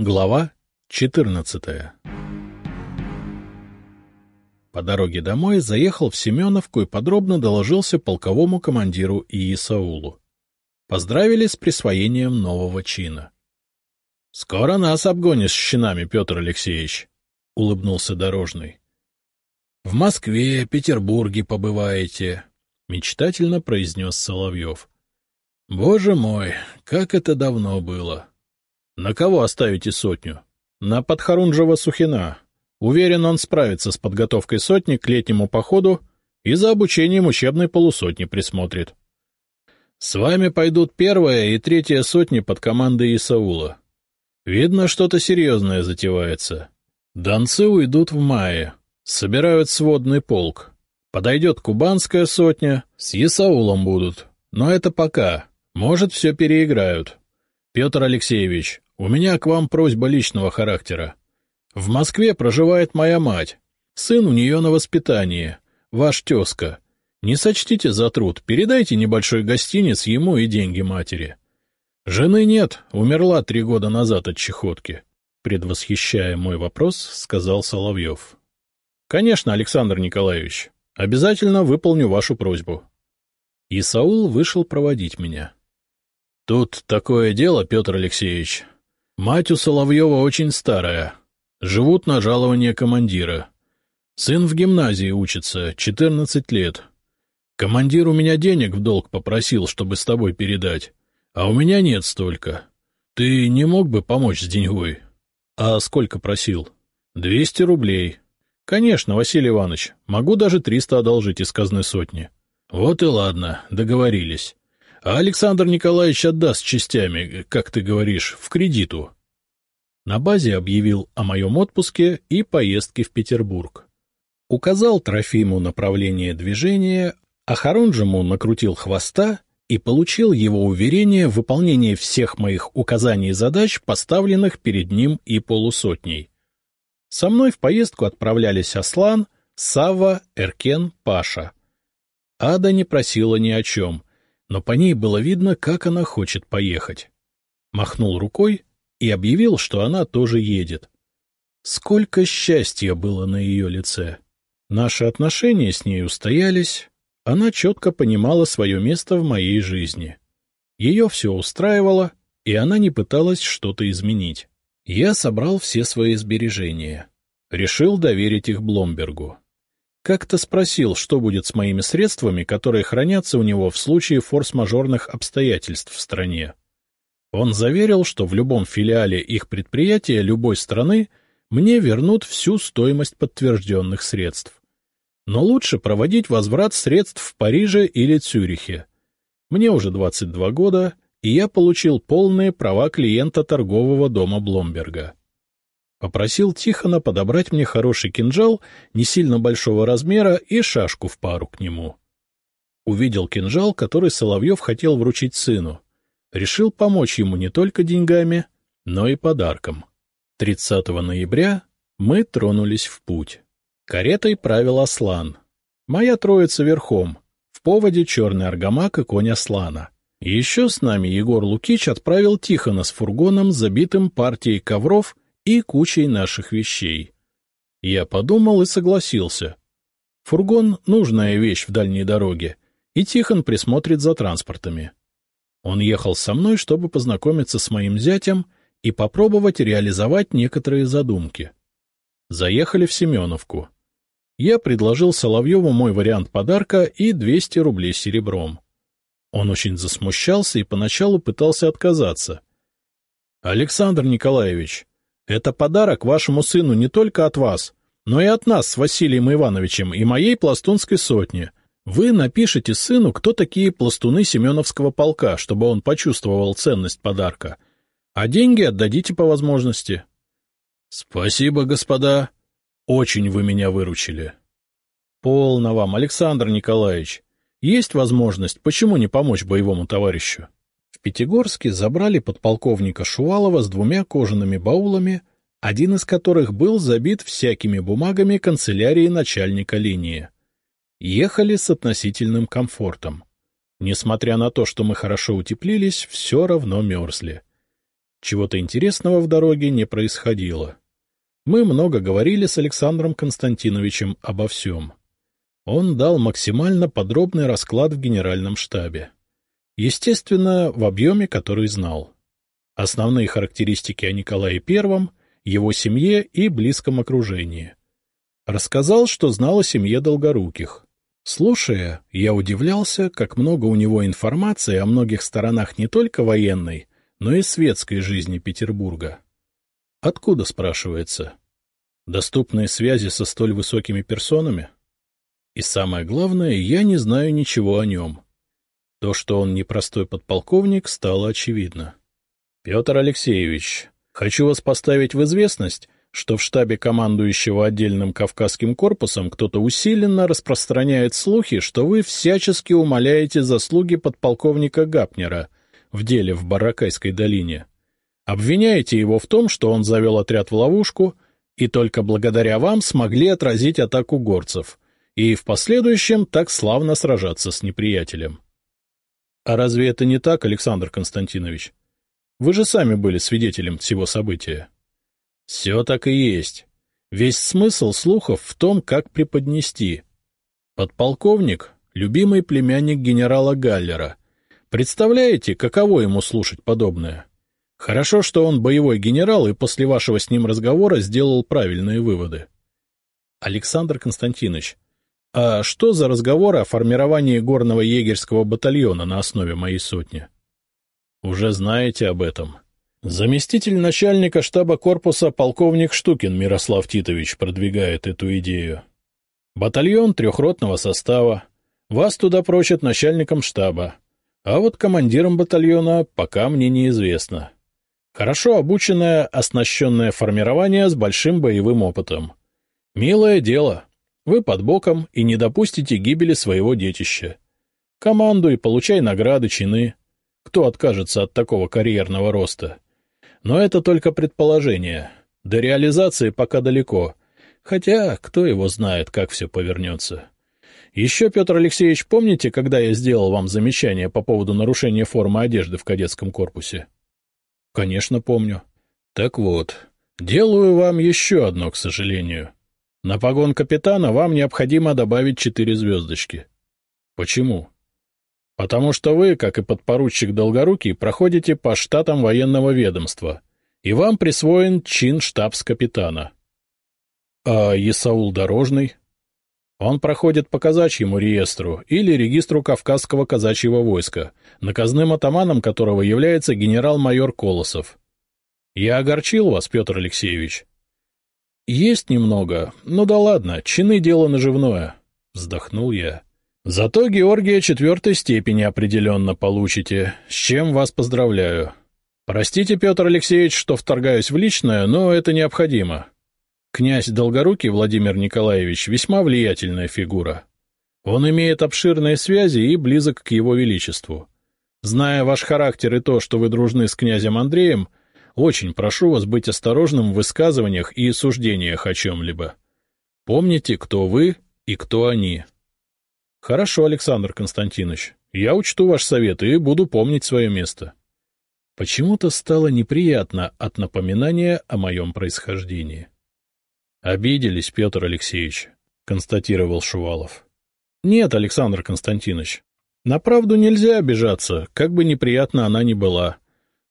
Глава 14 По дороге домой заехал в Семеновку и подробно доложился полковому командиру Иисаулу. Поздравили с присвоением нового чина. — Скоро нас обгонишь щенами, Петр Алексеевич, — улыбнулся Дорожный. — В Москве, Петербурге побываете, — мечтательно произнес Соловьев. — Боже мой, как это давно было! — На кого оставите сотню? — На Подхорунжева-Сухина. Уверен, он справится с подготовкой сотни к летнему походу и за обучением учебной полусотни присмотрит. С вами пойдут первая и третья сотни под командой Исаула. Видно, что-то серьезное затевается. Донцы уйдут в мае, собирают сводный полк. Подойдет кубанская сотня, с Исаулом будут. Но это пока. Может, все переиграют. Петр Алексеевич, у меня к вам просьба личного характера. В Москве проживает моя мать. Сын у нее на воспитании. Ваш тезка. Не сочтите за труд, передайте небольшой гостиниц ему и деньги матери. Жены нет, умерла три года назад от чехотки. Предвосхищая мой вопрос, сказал Соловьев. — Конечно, Александр Николаевич, обязательно выполню вашу просьбу. И Саул вышел проводить меня. — Тут такое дело, Петр Алексеевич. Мать у Соловьева очень старая. Живут на жалование командира. Сын в гимназии учится, четырнадцать лет. Командир у меня денег в долг попросил, чтобы с тобой передать. А у меня нет столько. Ты не мог бы помочь с деньгой? А сколько просил? Двести рублей. Конечно, Василий Иванович, могу даже триста одолжить из казны сотни. Вот и ладно, договорились. А Александр Николаевич отдаст частями, как ты говоришь, в кредиту. На базе объявил о моем отпуске и поездке в Петербург. Указал Трофиму направление движения, а Харунжему накрутил хвоста и получил его уверение в выполнении всех моих указаний и задач, поставленных перед ним и полусотней. Со мной в поездку отправлялись Аслан, Савва, Эркен, Паша. Ада не просила ни о чем, но по ней было видно, как она хочет поехать. Махнул рукой и объявил, что она тоже едет. Сколько счастья было на ее лице! Наши отношения с ней устоялись, она четко понимала свое место в моей жизни. Ее все устраивало, и она не пыталась что-то изменить. Я собрал все свои сбережения. Решил доверить их Бломбергу. Как-то спросил, что будет с моими средствами, которые хранятся у него в случае форс-мажорных обстоятельств в стране. Он заверил, что в любом филиале их предприятия любой страны мне вернут всю стоимость подтвержденных средств но лучше проводить возврат средств в Париже или Цюрихе. Мне уже 22 года, и я получил полные права клиента торгового дома Бломберга. Попросил Тихона подобрать мне хороший кинжал, не сильно большого размера, и шашку в пару к нему. Увидел кинжал, который Соловьев хотел вручить сыну. Решил помочь ему не только деньгами, но и подарком. 30 ноября мы тронулись в путь. Каретой правил Аслан. Моя троица верхом. В поводе черный аргамак и конь Аслана. Еще с нами Егор Лукич отправил Тихона с фургоном, забитым партией ковров и кучей наших вещей. Я подумал и согласился. Фургон — нужная вещь в дальней дороге, и Тихон присмотрит за транспортами. Он ехал со мной, чтобы познакомиться с моим зятем и попробовать реализовать некоторые задумки. Заехали в Семеновку. Я предложил Соловьеву мой вариант подарка и 200 рублей серебром. Он очень засмущался и поначалу пытался отказаться. — Александр Николаевич, это подарок вашему сыну не только от вас, но и от нас с Василием Ивановичем и моей пластунской сотни. Вы напишите сыну, кто такие пластуны Семеновского полка, чтобы он почувствовал ценность подарка, а деньги отдадите по возможности. — Спасибо, господа, очень вы меня выручили. — Полно вам, Александр Николаевич. Есть возможность, почему не помочь боевому товарищу? Пятигорске забрали подполковника Шувалова с двумя кожаными баулами, один из которых был забит всякими бумагами канцелярии начальника линии. Ехали с относительным комфортом. Несмотря на то, что мы хорошо утеплились, все равно мерзли. Чего-то интересного в дороге не происходило. Мы много говорили с Александром Константиновичем обо всем. Он дал максимально подробный расклад в генеральном штабе. Естественно, в объеме, который знал. Основные характеристики о Николае I, его семье и близком окружении. Рассказал, что знал о семье Долгоруких. Слушая, я удивлялся, как много у него информации о многих сторонах не только военной, но и светской жизни Петербурга. Откуда, спрашивается? Доступные связи со столь высокими персонами? И самое главное, я не знаю ничего о нем. То, что он непростой подполковник, стало очевидно. — Петр Алексеевич, хочу вас поставить в известность, что в штабе командующего отдельным Кавказским корпусом кто-то усиленно распространяет слухи, что вы всячески умоляете заслуги подполковника Гапнера в деле в Баракайской долине. Обвиняете его в том, что он завел отряд в ловушку, и только благодаря вам смогли отразить атаку горцев, и в последующем так славно сражаться с неприятелем. А разве это не так, Александр Константинович? Вы же сами были свидетелем всего события. Все так и есть. Весь смысл слухов в том, как преподнести. Подполковник — любимый племянник генерала Галлера. Представляете, каково ему слушать подобное? Хорошо, что он боевой генерал и после вашего с ним разговора сделал правильные выводы. Александр Константинович, а что за разговор о формировании горного егерского батальона на основе моей сотни? Уже знаете об этом. Заместитель начальника штаба корпуса полковник Штукин Мирослав Титович продвигает эту идею. Батальон трехротного состава. Вас туда прочат начальником штаба. А вот командиром батальона пока мне неизвестно. Хорошо обученное, оснащенное формирование с большим боевым опытом. Милое дело. Вы под боком и не допустите гибели своего детища. Командуй, получай награды, чины. Кто откажется от такого карьерного роста? Но это только предположение. До реализации пока далеко. Хотя, кто его знает, как все повернется. Еще, Петр Алексеевич, помните, когда я сделал вам замечание по поводу нарушения формы одежды в кадетском корпусе? Конечно, помню. Так вот, делаю вам еще одно, к сожалению. На погон капитана вам необходимо добавить четыре звездочки. Почему? Потому что вы, как и подпоручик Долгорукий, проходите по штатам военного ведомства, и вам присвоен чин штабс-капитана. А Исаул Дорожный? Он проходит по казачьему реестру или регистру Кавказского казачьего войска, наказным атаманом которого является генерал-майор Колосов. Я огорчил вас, Петр Алексеевич. Есть немного, ну да ладно, чины дело наживное, — вздохнул я. Зато Георгия четвертой степени определенно получите, с чем вас поздравляю. Простите, Петр Алексеевич, что вторгаюсь в личное, но это необходимо. Князь Долгорукий Владимир Николаевич весьма влиятельная фигура. Он имеет обширные связи и близок к его величеству. Зная ваш характер и то, что вы дружны с князем Андреем, очень прошу вас быть осторожным в высказываниях и суждениях о чем-либо. Помните, кто вы и кто они. — Хорошо, Александр Константинович. Я учту ваш совет и буду помнить свое место. Почему-то стало неприятно от напоминания о моем происхождении. — Обиделись, Петр Алексеевич, — констатировал Шувалов. — Нет, Александр Константинович, на правду нельзя обижаться, как бы неприятно она ни была.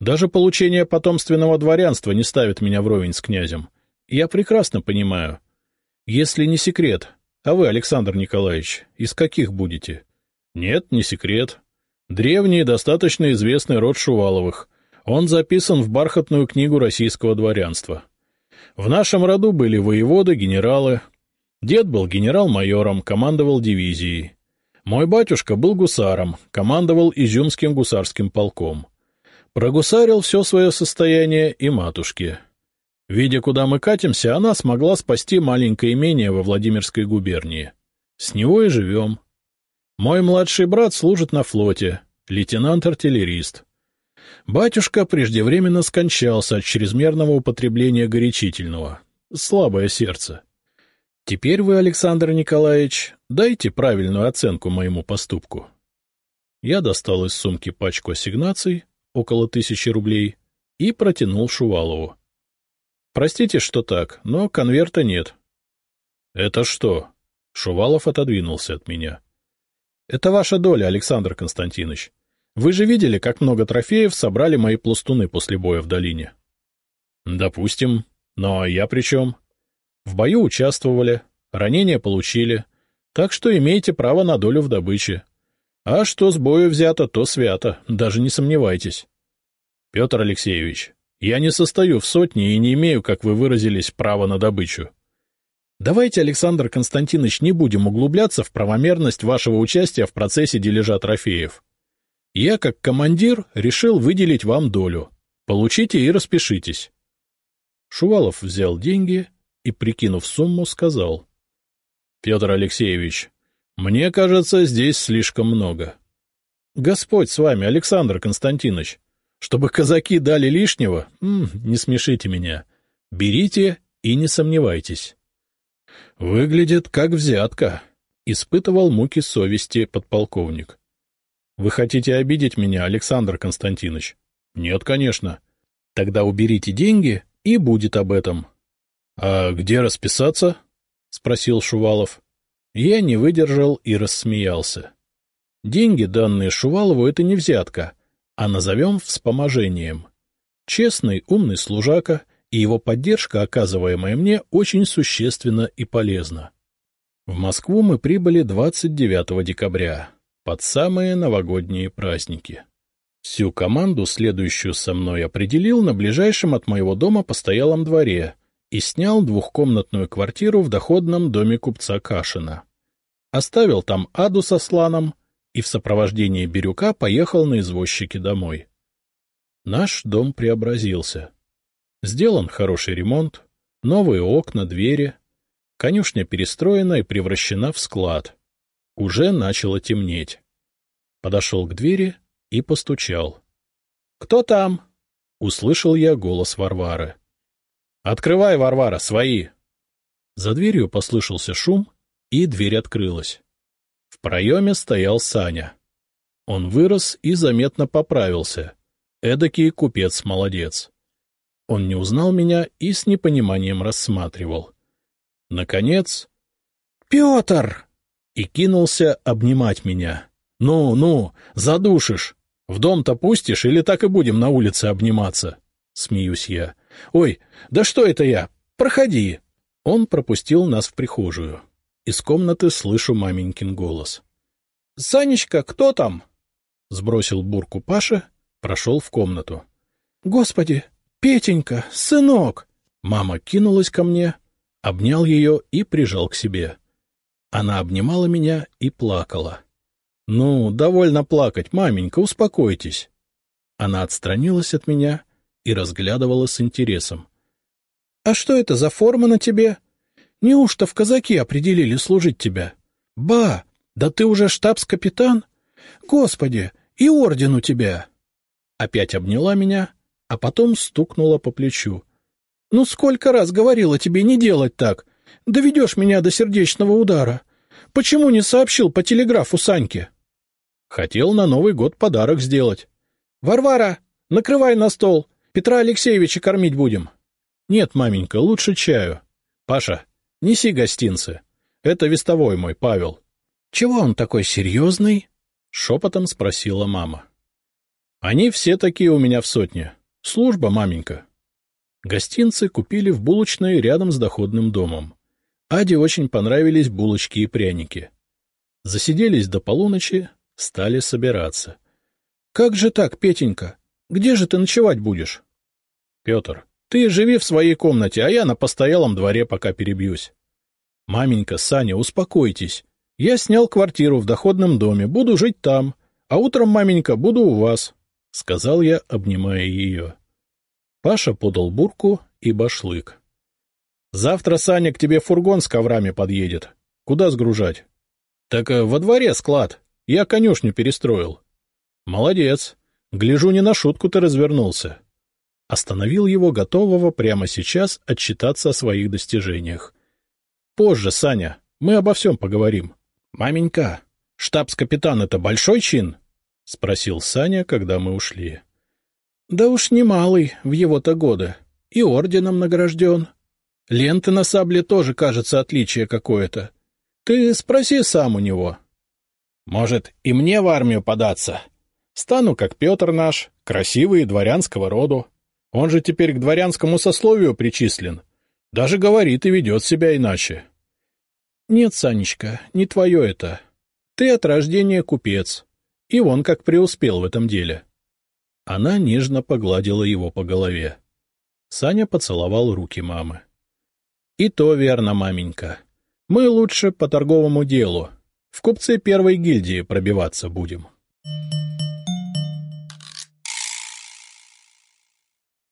Даже получение потомственного дворянства не ставит меня вровень с князем. Я прекрасно понимаю. Если не секрет, а вы, Александр Николаевич, из каких будете? Нет, не секрет. Древний, достаточно известный род Шуваловых. Он записан в бархатную книгу российского дворянства. В нашем роду были воеводы, генералы. Дед был генерал-майором, командовал дивизией. Мой батюшка был гусаром, командовал Изюмским гусарским полком. Прогусарил все свое состояние и матушке. Видя, куда мы катимся, она смогла спасти маленькое имение во Владимирской губернии. С него и живем. Мой младший брат служит на флоте, лейтенант-артиллерист. Батюшка преждевременно скончался от чрезмерного употребления горячительного. Слабое сердце. Теперь вы, Александр Николаевич, дайте правильную оценку моему поступку. Я достал из сумки пачку ассигнаций, около тысячи рублей, и протянул Шувалову. — Простите, что так, но конверта нет. — Это что? — Шувалов отодвинулся от меня. — Это ваша доля, Александр Константинович. Вы же видели, как много трофеев собрали мои пластуны после боя в долине? — Допустим. Но я при чем? В бою участвовали, ранения получили, так что имеете право на долю в добыче. А что с бою взято, то свято, даже не сомневайтесь. Петр Алексеевич, я не состою в сотне и не имею, как вы выразились, права на добычу. Давайте, Александр Константинович, не будем углубляться в правомерность вашего участия в процессе дележа трофеев. Я, как командир, решил выделить вам долю. Получите и распишитесь. Шувалов взял деньги и, прикинув сумму, сказал. — Петр Алексеевич, мне кажется, здесь слишком много. — Господь с вами, Александр Константинович. Чтобы казаки дали лишнего, м -м, не смешите меня. Берите и не сомневайтесь. — Выглядит как взятка, — испытывал муки совести подполковник. — Вы хотите обидеть меня, Александр Константинович? — Нет, конечно. Тогда уберите деньги, и будет об этом. — А где расписаться? — спросил Шувалов. Я не выдержал и рассмеялся. Деньги, данные Шувалову, — это не взятка, а назовем вспоможением. Честный, умный служака и его поддержка, оказываемая мне, очень существенна и полезна. В Москву мы прибыли 29 декабря, под самые новогодние праздники. Всю команду, следующую со мной, определил на ближайшем от моего дома постоялом дворе — и снял двухкомнатную квартиру в доходном доме купца Кашина. Оставил там Аду со Сланом и в сопровождении Бирюка поехал на извозчике домой. Наш дом преобразился. Сделан хороший ремонт, новые окна, двери. Конюшня перестроена и превращена в склад. Уже начало темнеть. Подошел к двери и постучал. — Кто там? — услышал я голос Варвары. «Открывай, Варвара, свои!» За дверью послышался шум, и дверь открылась. В проеме стоял Саня. Он вырос и заметно поправился. Эдакий купец-молодец. Он не узнал меня и с непониманием рассматривал. Наконец... — Петр! И кинулся обнимать меня. — Ну, ну, задушишь! В дом-то пустишь или так и будем на улице обниматься? — смеюсь я. «Ой, да что это я? Проходи!» Он пропустил нас в прихожую. Из комнаты слышу маменькин голос. «Санечка, кто там?» Сбросил бурку Паша, прошел в комнату. «Господи, Петенька, сынок!» Мама кинулась ко мне, обнял ее и прижал к себе. Она обнимала меня и плакала. — Ну, довольно плакать, маменька, успокойтесь. Она отстранилась от меня и разглядывала с интересом. — А что это за форма на тебе? Неужто в казаки определили служить тебя? Ба, да ты уже штабс-капитан? Господи, и орден у тебя! Опять обняла меня, а потом стукнула по плечу. — Ну сколько раз говорила тебе не делать так? Доведешь меня до сердечного удара. Почему не сообщил по телеграфу Саньке? — Хотел на Новый год подарок сделать. — Варвара, накрывай на стол. Петра Алексеевича кормить будем. — Нет, маменька, лучше чаю. Паша, неси гостинцы. Это вестовой мой, Павел. — Чего он такой серьезный? — шепотом спросила мама. — Они все такие у меня в сотне. Служба, маменька. Гостинцы купили в булочной рядом с доходным домом. Аде очень понравились булочки и пряники. Засиделись до полуночи, стали собираться. — Как же так, Петенька? Где же ты ночевать будешь? Петр, ты живи в своей комнате, а я на постоялом дворе пока перебьюсь. Маменька, Саня, успокойтесь. Я снял квартиру в доходном доме, буду жить там, а утром, маменька, буду у вас, — сказал я, обнимая ее. Паша подал бурку и башлык. — Завтра Саня к тебе фургон с коврами подъедет. Куда сгружать? — Так э, во дворе склад. Я конюшню перестроил. — Молодец. Гляжу, не на шутку ты развернулся. Остановил его, готового прямо сейчас отчитаться о своих достижениях. — Позже, Саня, мы обо всем поговорим. — Маменька, штабс-капитан — это большой чин? — спросил Саня, когда мы ушли. — Да уж немалый в его-то годы. И орденом награжден. Ленты на сабле тоже, кажется, отличие какое-то. Ты спроси сам у него. — Может, и мне в армию податься? Стану, как Петр наш, красивый и дворянского роду. Он же теперь к дворянскому сословию причислен. Даже говорит и ведет себя иначе. — Нет, Санечка, не твое это. Ты от рождения купец. И он как преуспел в этом деле. Она нежно погладила его по голове. Саня поцеловал руки мамы. — И то верно, маменька. Мы лучше по торговому делу. В купце первой гильдии пробиваться будем. —